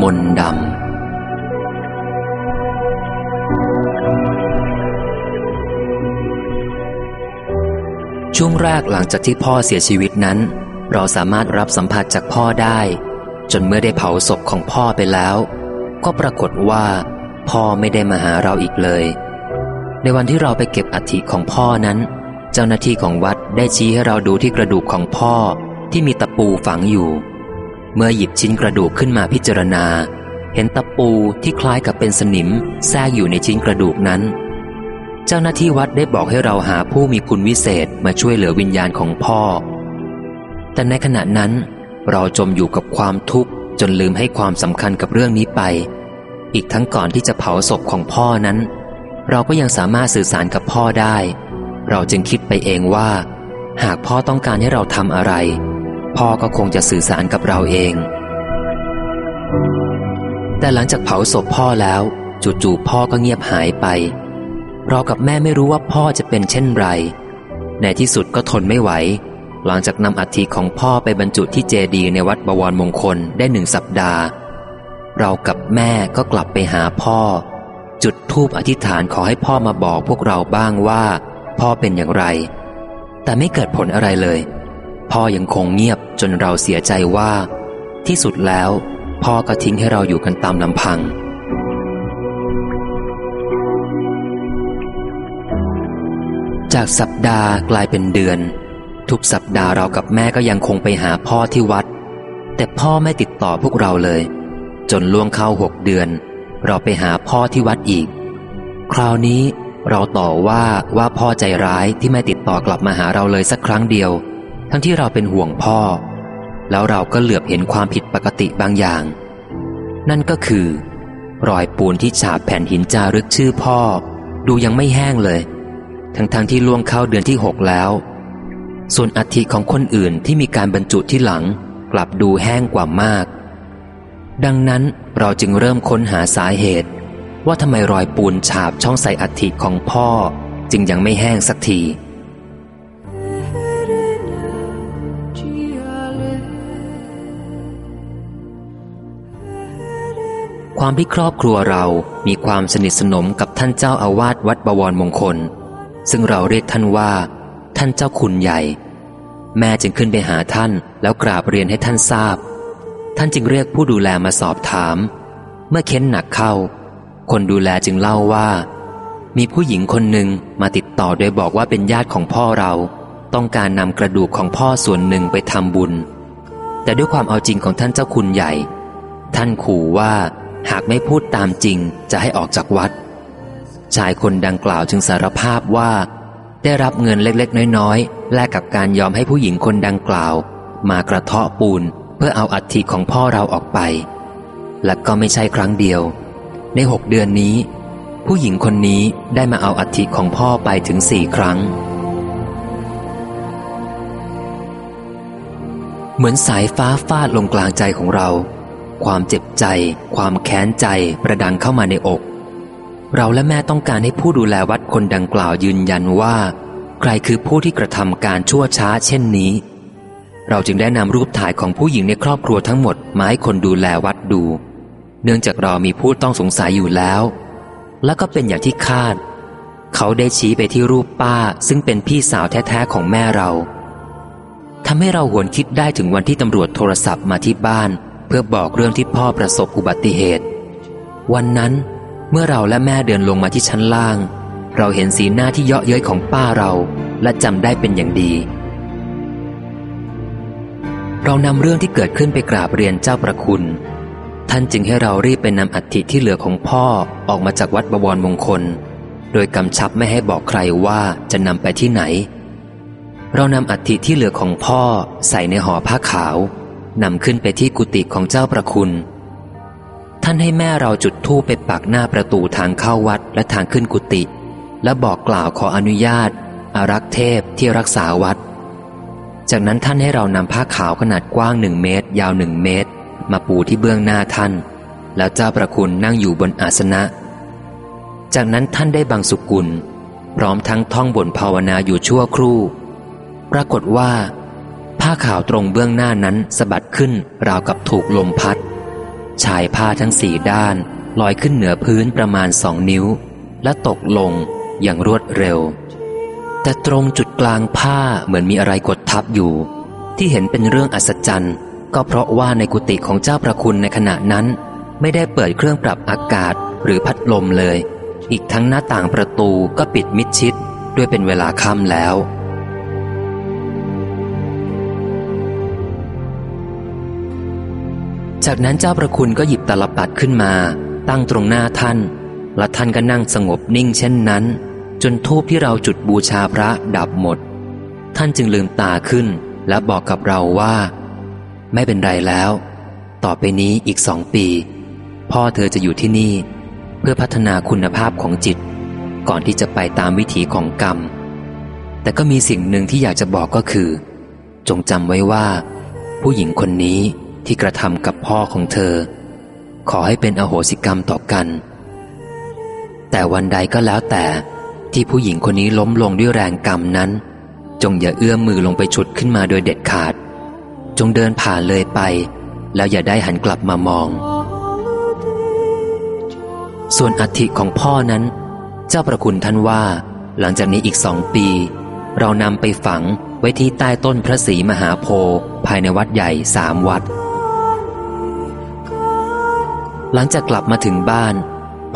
มนดำ ช่วงแรกหลังจากที่พ่อเสียชีวิตนั้น เราสามารถรับสัมผัสจากพ่อได้ จนเมื่อได้เผาศพของพ่อไปแล้ว ก็ปรากฏว่า พ่อไม่ได้มาหาเราอีกเลย ในวันที่เราไปเก็บอัฐิของพ่อนั้น เจ้าหน้าที่ของวัดได้ชี้ให้เราดูที่กระดูกของพ่อที่มีตะปูฝังอยู่ เมื่อหยิบชิ้นกระดูกขึ้นมาพิจารณา เห็นตะปูที่คล้ายกับเป็นสนิมแทรกอยู่ในชิ้นกระดูกนั้น เจ้าหน้าที่วัดได้บอกให้เราหาผู้มีคุณวิเศษมาช่วยเหลือวิญญาณของพ่อ แต่ในขณะนั้น เราจมอยู่กับความทุกข์จนลืมให้ความสำคัญกับเรื่องนี้ไป อีกทั้งก่อนที่จะเผาศพของพ่อนั้น เราก็ยังสามารถสื่อสารกับพ่อได้ เราจึงคิดไปเองว่า หากพ่อต้องการให้เราทำอะไร พ่อก็คงจะสื่อสารกับเราเอง แต่หลังจากเผาศพพ่อแล้วจู่ๆพ่อก็เงียบหายไป เรากับแม่ไม่รู้ว่าพ่อจะเป็นเช่นไร ในที่สุดก็ทนไม่ไหว หลังจากนำอัฐิของพ่อไปบรรจุที่เจดีย์ในวัดบวรมงคลได้หนึ่งสัปดาห์ เรากับแม่ก็กลับไปหาพ่อ จุดธูปอธิษฐานขอให้พ่อมาบอกพวกเราบ้างว่า พ่อเป็นอย่างไร แต่ไม่เกิดผลอะไรเลย พ่อยังคงเงียบ จนเราเสียใจว่า ที่สุดแล้ว พ่อก็ทิ้งให้เราอยู่กันตามลำพัง จากสัปดาห์กลายเป็นเดือน ทุกสัปดาห์เรากับแม่ก็ยังคงไปหาพ่อที่วัด แต่พ่อไม่ติดต่อพวกเราเลย จนล่วงเข้าหกเดือน เราไปหาพ่อที่วัดอีก คราวนี้เราต่อว่าว่าพ่อใจร้ายที่ไม่ติดต่อกลับมาหาเราเลยสักครั้งเดียว ทั้งที่เราเป็นห่วงพ่อ แล้วเราก็เหลือบเห็นความผิดปกติบางอย่าง นั่นก็คือ รอยปูนที่ฉาบแผ่นหินจารึกชื่อพ่อ ดูยังไม่แห้งเลย ทั้งๆทที่ล่วงเข้าเดือนที่หกแล้ว ส่วนอัฐิของคนอื่นที่มีการบรรจุที่หลัง กลับดูแห้งกว่ามาก ดังนั้นเราจึงเริ่มค้นหาสาเหตุ ว่าทำไมรอยปูนฉาบช่องใส่อัฐิของพ่อ จึงยังไม่แห้งสักที ความที่ครอบครัวเรามีความสนิทสนมกับท่านเจ้าอาวาสวัดบวรมงคล ซึ่งเราเรียกท่านว่า ท่านเจ้าคุณใหญ่ แม่จึงขึ้นไปหาท่านแล้วกราบเรียนให้ท่านทราบ ท่านจึงเรียกผู้ดูแลมาสอบถาม เมื่อเค้นหนักเข้า คนดูแลจึงเล่าว่า มีผู้หญิงคนหนึ่งมาติดต่อโดยบอกว่าเป็นญาติของพ่อเรา ต้องการนำกระดูกของพ่อส่วนหนึ่งไปทำบุญ แต่ด้วยความเอาจริงของท่านเจ้าคุณใหญ่ ท่านขู่ว่า หากไม่พูดตามจริงจะให้ออกจากวัด ชายคนดังกล่าวจึงสารภาพว่า ได้รับเงินเล็กๆ น้อยๆ แลกกับการยอมให้ผู้หญิงคนดังกล่าว มากระเทาะปูนเพื่อเอาอัฐิของพ่อเราออกไป และก็ไม่ใช่ครั้งเดียว ในหกเดือนนี้ ผู้หญิงคนนี้ได้มาเอาอัฐิของพ่อไปถึงสี่ครั้ง เหมือนสายฟ้าฟาดลงกลางใจของเรา ความเจ็บใจ ความแค้นใจประดังเข้ามาในอก เราและแม่ต้องการให้ผู้ดูแลวัดคนดังกล่าวยืนยันว่า ใครคือผู้ที่กระทำการชั่วช้าเช่นนี้ เราจึงได้นำรูปถ่ายของผู้หญิงในครอบครัวทั้งหมดมาให้คนดูแลวัดดู เนื่องจากเรามีผู้ต้องสงสัยอยู่แล้ว และก็เป็นอย่างที่คาด เขาได้ชี้ไปที่รูปป้าซึ่งเป็นพี่สาวแท้ๆของแม่เราทำให้เราหวนคิดได้ถึงวันที่ตำรวจโทรศัพท์มาที่บ้าน เพื่อบอกเรื่องที่พ่อประสบอุบัติเหตุ วันนั้นเมื่อเราและแม่เดินลงมาที่ชั้นล่าง เราเห็นสีหน้าที่เยาะเย้ยของป้าเราและจำได้เป็นอย่างดี เรานำเรื่องที่เกิดขึ้นไปกราบเรียนเจ้าประคุณ ท่านจึงให้เรารีบไปนำอัฐิที่เหลือของพ่อออกมาจากวัดบวรมงคล โดยกำชับไม่ให้บอกใครว่าจะนำไปที่ไหน เรานำอัฐิที่เหลือของพ่อใส่ในห่อผ้าขาว นำขึ้นไปที่กุฏิของเจ้าประคุณ ท่านให้แม่เราจุดธูปไปปักหน้าประตูทางเข้าวัดและทางขึ้นกุฏิและบอกกล่าวขออนุญาต อารักษ์เทพที่รักษาวัด จากนั้นท่านให้เรานำผ้าขาวขนาดกว้างหนึ่งเมตร ยาวหนึ่งเมตร มาปูที่เบื้องหน้าท่าน แล้วเจ้าประคุณนั่งอยู่บนอาสนะ จากนั้นท่านได้บังสุกุล พร้อมทั้งท่องบนภาวนาอยู่ชั่วครู่ ปรากฏว่า ผ้าขาวตรงเบื้องหน้านั้นสะบัดขึ้นราวกับถูกลมพัด ชายผ้าทั้งสี่ด้านลอยขึ้นเหนือพื้นประมาณสองนิ้ว และตกลงอย่างรวดเร็ว แต่ตรงจุดกลางผ้าเหมือนมีอะไรกดทับอยู่ ที่เห็นเป็นเรื่องอัศจรรย์ ก็เพราะว่าในกุฏิของเจ้าประคุณในขณะนั้น ไม่ได้เปิดเครื่องปรับอากาศหรือพัดลมเลย อีกทั้งหน้าต่างประตูก็ปิดมิดชิด ด้วยเป็นเวลาค่ำแล้ว จากนั้นเจ้าประคุณก็หยิบตลปัดขึ้นมา ตั้งตรงหน้าท่าน และท่านก็นั่งสงบนิ่งเช่นนั้น จนทูบที่เราจุดบูชาพระดับหมด ท่านจึงลืมตาขึ้นและบอกกับเราว่า ไม่เป็นไรแล้ว ต่อไปนี้อีกสองปี พ่อเธอจะอยู่ที่นี่ เพื่อพัฒนาคุณภาพของจิต ก่อนที่จะไปตามวิถีของกรรม แต่ก็มีสิ่งหนึ่งที่อยากจะบอกก็คือ จงจำไว้ว่า ผู้หญิงคนนี้ ที่กระทำกับพ่อของเธอ ขอให้เป็นอโหสิกรรมต่อกัน แต่วันใดก็แล้วแต่ที่ผู้หญิงคนนี้ล้มลงด้วยแรงกรรมนั้น จงอย่าเอื้อมมือลงไปฉุดขึ้นมาโดยเด็ดขาด จงเดินผ่านเลยไป แล้วอย่าได้หันกลับมามอง ส่วนอัฐิของพ่อนั้น เจ้าประคุณท่านว่า หลังจากนี้อีกสองปี เรานำไปฝังไว้ที่ใต้ต้นพระศรีมหาโพธิ์ภายในวัดใหญ่สามวัด หลังจากกลับมาถึงบ้าน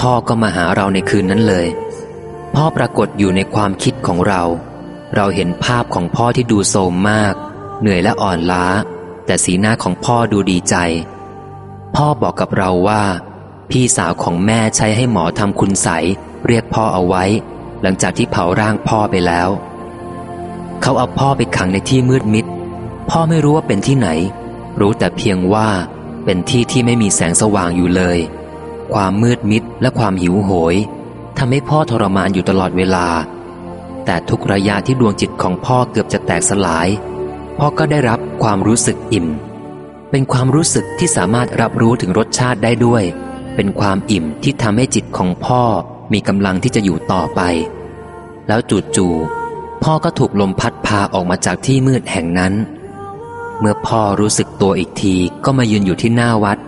พ่อก็มาหาเราในคืนนั้นเลย พ่อปรากฏอยู่ในความคิดของเรา เราเห็นภาพของพ่อที่ดูโทรมมาก เหนื่อยและอ่อนล้า แต่สีหน้าของพ่อดูดีใจ พ่อบอกกับเราว่า พี่สาวของแม่ใช้ให้หมอทำคุณใสเรียกพ่อเอาไว้ หลังจากที่เผาร่างพ่อไปแล้ว เขาเอาพ่อไปขังในที่มืดมิด พ่อไม่รู้ว่าเป็นที่ไหน รู้แต่เพียงว่า เป็นที่ที่ไม่มีแสงสว่างอยู่เลย ความมืดมิดและความหิวโหยทำให้พ่อทรมานอยู่ตลอดเวลา แต่ทุกระยะที่ดวงจิตของพ่อเกือบจะแตกสลาย พ่อก็ได้รับความรู้สึกอิ่ม เป็นความรู้สึกที่สามารถรับรู้ถึงรสชาติได้ด้วย เป็นความอิ่มที่ทำให้จิตของพ่อมีกำลังที่จะอยู่ต่อไป แล้วจู่ๆพ่อก็ถูกลมพัดพาออกมาจากที่มืดแห่งนั้น เมื่อพ่อรู้สึกตัวอีกทีก็มายืนอยู่ที่หน้าวัด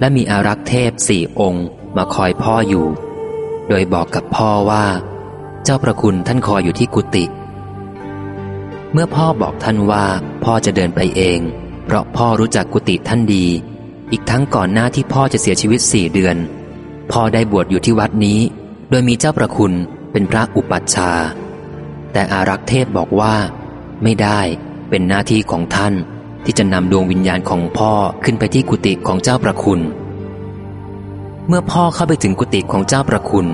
และมีอารักษ์เทพสี่องค์มาคอยพ่ออยู่ โดยบอกกับพ่อว่า เจ้าประคุณท่านคอยอยู่ที่กุฏิเมื่อพ่อบอกท่านว่าพ่อจะเดินไปเอง เพราะพ่อรู้จักกุฏิท่านดี อีกทั้งก่อนหน้าที่พ่อจะเสียชีวิตสี่เดือน พ่อได้บวชอยู่ที่วัดนี้ โดยมีเจ้าประคุณเป็นพระอุปัชฌาย์แต่อารักษ์เทพบอกว่า ไม่ได้เป็นหน้าที่ของท่าน ที่จะนำดวงวิญญาณของพ่อขึ้นไปที่กุฏิของเจ้าประคุณ เมื่อพ่อเข้าไปถึงกุฏิของเจ้าประคุณ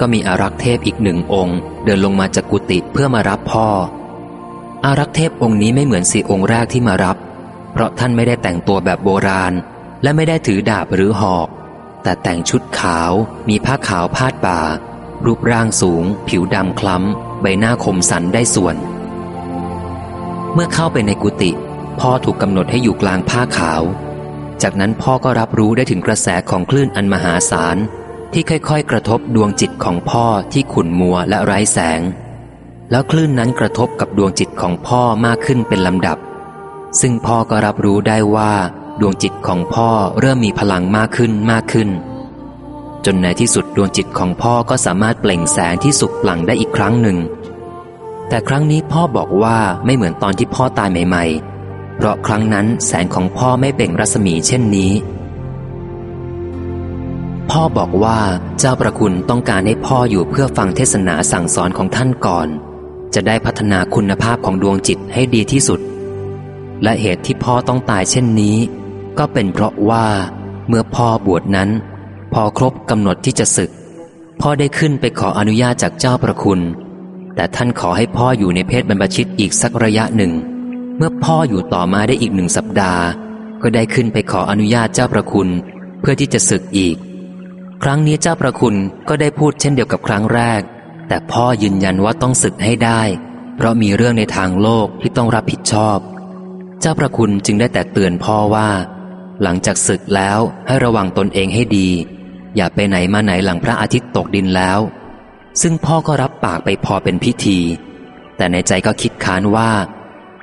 ก็มีอารักษ์เทพอีกหนึ่งองค์ เดินลงมาจากกุฏิเพื่อมารับพ่อ อารักษ์เทพองค์นี้ไม่เหมือนสี่องค์แรกที่มารับ เพราะท่านไม่ได้แต่งตัวแบบโบราณ และไม่ได้ถือดาบหรือหอก แต่แต่งชุดขาว มีผ้าขาวพาดบ่า รูปร่างสูง ผิวดำคล้ำ ใบหน้าคมสันได้ส่วน เมื่อเข้าไปในกุฏิ พ่อถูกกำหนดให้อยู่กลางผ้าขาว จากนั้นพ่อก็รับรู้ได้ถึงกระแสของคลื่นอันมหาศาล ที่ค่อยๆ กระทบดวงจิตของพ่อที่ขุ่นมัวและไร้แสง แล้วคลื่นนั้นกระทบกับดวงจิตของพ่อมากขึ้นเป็นลำดับ ซึ่งพ่อก็รับรู้ได้ว่าดวงจิตของพ่อเริ่มมีพลังมากขึ้นมากขึ้น จนในที่สุดดวงจิตของพ่อก็สามารถเปล่งแสงที่สุกปลั่งได้อีกครั้งหนึ่ง แต่ครั้งนี้พ่อบอกว่าไม่เหมือนตอนที่พ่อตายใหม่ ๆ เพราะครั้งนั้นแสงของพ่อไม่เปล่งรัศมีเช่นนี้ พ่อบอกว่าเจ้าประคุณต้องการให้พ่ออยู่เพื่อฟังเทศนาสั่งสอนของท่านก่อน จะได้พัฒนาคุณภาพของดวงจิตให้ดีที่สุด และเหตุที่พ่อต้องตายเช่นนี้ ก็เป็นเพราะว่า เมื่อพ่อบวชนั้น พอครบกำหนดที่จะศึก พ่อได้ขึ้นไปขออนุญาตจากเจ้าประคุณ แต่ท่านขอให้พ่ออยู่ในเพศบรรพชิตอีกสักระยะหนึ่ง เมื่อพ่ออยู่ต่อมาได้อีกหนึ่งสัปดาห์ ก็ได้ขึ้นไปขออนุญาตเจ้าประคุณ เพื่อที่จะศึกอีก ครั้งนี้เจ้าประคุณก็ได้พูดเช่นเดียวกับครั้งแรก แต่พ่อยืนยันว่าต้องศึกให้ได้ เพราะมีเรื่องในทางโลกที่ต้องรับผิดชอบ เจ้าประคุณจึงได้แต่เตือนพ่อว่า หลังจากศึกแล้วให้ระวังตนเองให้ดี อย่าไปไหนมาไหนหลังพระอาทิตย์ตกดินแล้ว ซึ่งพ่อก็รับปากไปพอเป็นพิธี แต่ในใจก็คิดค้านว่า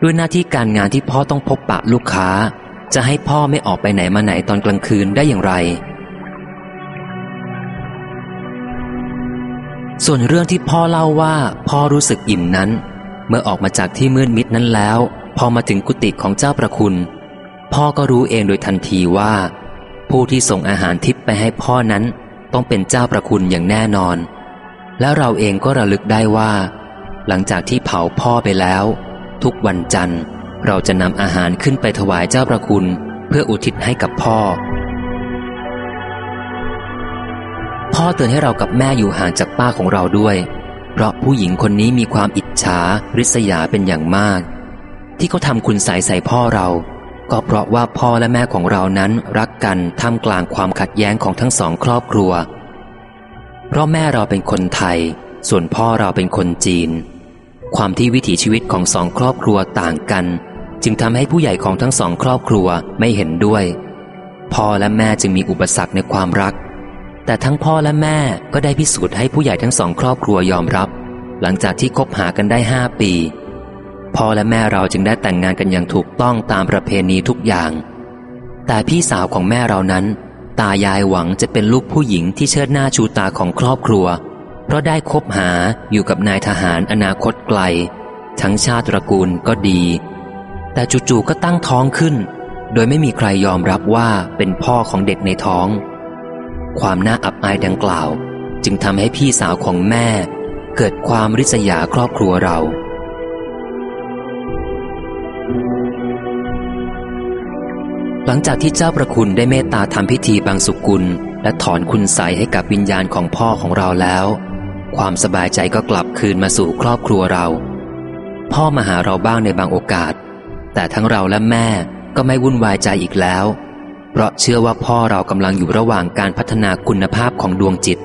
ด้วยหน้าที่การงานที่พ่อต้องพบปะลูกค้า จะให้พ่อไม่ออกไปไหนมาไหนตอนกลางคืนได้อย่างไร ส่วนเรื่องที่พ่อเล่าว่าพ่อรู้สึกอิ่มนั้น เมื่อออกมาจากที่มืดมิดนั้นแล้ว พอมาถึงกุฏิของเจ้าประคุณ พ่อก็รู้เองโดยทันทีว่า ผู้ที่ส่งอาหารทิพย์ไปให้พ่อนั้น ต้องเป็นเจ้าประคุณอย่างแน่นอน และเราเองก็ระลึกได้ว่า หลังจากที่เผาพ่อไปแล้ว ทุกวันจันทร์ เราจะนำอาหารขึ้นไปถวายเจ้าประคุณ เพื่ออุทิศให้กับพ่อ พ่อเตือนให้เรากับแม่อยู่ห่างจากป้าของเราด้วย เพราะผู้หญิงคนนี้มีความอิจฉาริษยาเป็นอย่างมาก ที่เขาทำคุณใสใส่พ่อเรา ก็เพราะว่าพ่อและแม่ของเรานั้นรักกันท่ามกลางความขัดแย้งของทั้งสองครอบครัว เพราะแม่เราเป็นคนไทย ส่วนพ่อเราเป็นคนจีน ความที่วิถีชีวิตของสองครอบครัวต่างกัน จึงทำให้ผู้ใหญ่ของทั้งสองครอบครัวไม่เห็นด้วย พ่อและแม่จึงมีอุปสรรคในความรัก แต่ทั้งพ่อและแม่ก็ได้พิสูจน์ให้ผู้ใหญ่ทั้งสองครอบครัวยอมรับ หลังจากที่คบหากันได้ห้าปีพ่อและแม่เราจึงได้แต่งงานกันอย่างถูกต้องตามประเพณีทุกอย่าง แต่พี่สาวของแม่เรานั้น ตายายหวังจะเป็นลูกผู้หญิงที่เชิดหน้าชูตาของครอบครัว เพราะได้คบหาอยู่กับนายทหารอนาคตไกล ทั้งชาติตระกูลก็ดี แต่จู่ๆก็ตั้งท้องขึ้น โดยไม่มีใครยอมรับว่าเป็นพ่อของเด็กในท้อง ความน่าอับอายดังกล่าว จึงทำให้พี่สาวของแม่ เกิดความริษยาครอบครัวเราหลังจากที่เจ้าประคุณได้เมตตาทำพิธีบางสุกุล และถอนคุณใสให้กับวิญญาณของพ่อของเราแล้ว ความสบายใจก็กลับคืนมาสู่ครอบครัวเรา พ่อมาหาเราบ้างในบางโอกาส แต่ทั้งเราและแม่ก็ไม่วุ่นวายใจอีกแล้ว เพราะเชื่อว่าพ่อเรากำลังอยู่ระหว่างการพัฒนาคุณภาพของดวงจิต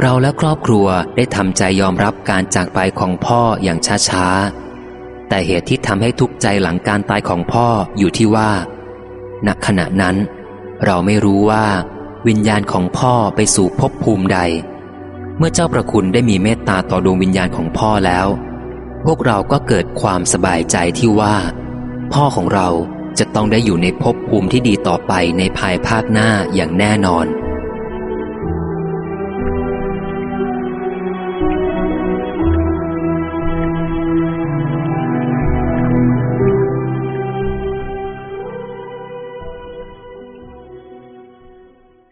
เราและครอบครัวได้ทำใจยอมรับการจากไปของพ่ออย่างช้าๆ แต่เหตุที่ทำให้ทุกข์ใจหลังการตายของพ่ออยู่ที่ว่าณขณะนั้น เราไม่รู้ว่า วิญญาณของพ่อไปสู่ภพภูมิใด เมื่อเจ้าประคุณได้มีเมตตาต่อดวงวิญญาณของพ่อแล้ว พวกเราก็เกิดความสบายใจที่ว่า พ่อของเราจะต้องได้อยู่ในภพภูมิที่ดีต่อไปในภายภาคหน้าอย่างแน่นอน